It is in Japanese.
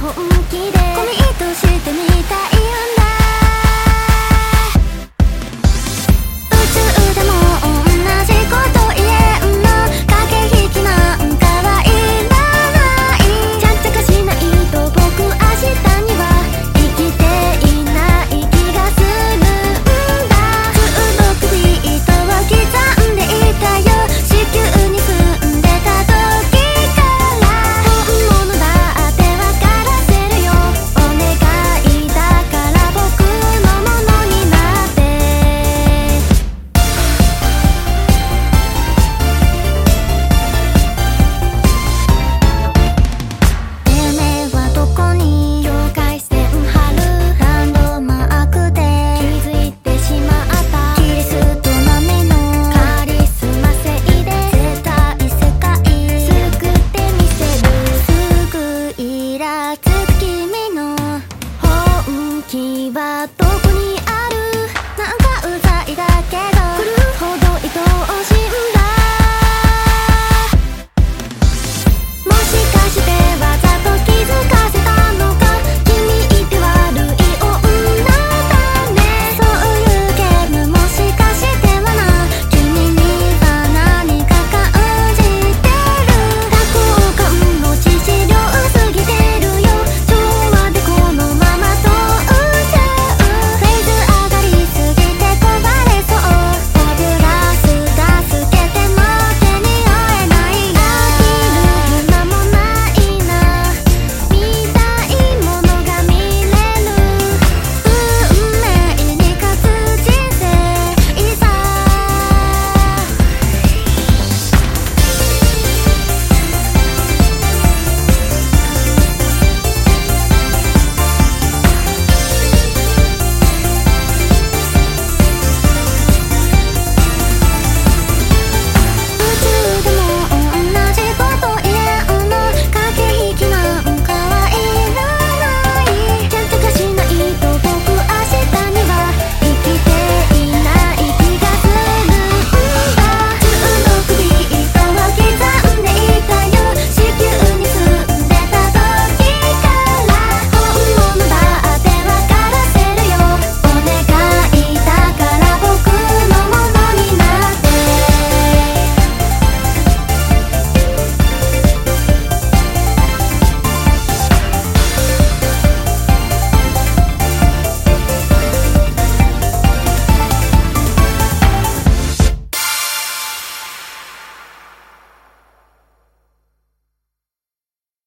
本気で。コミットしてみたいんだ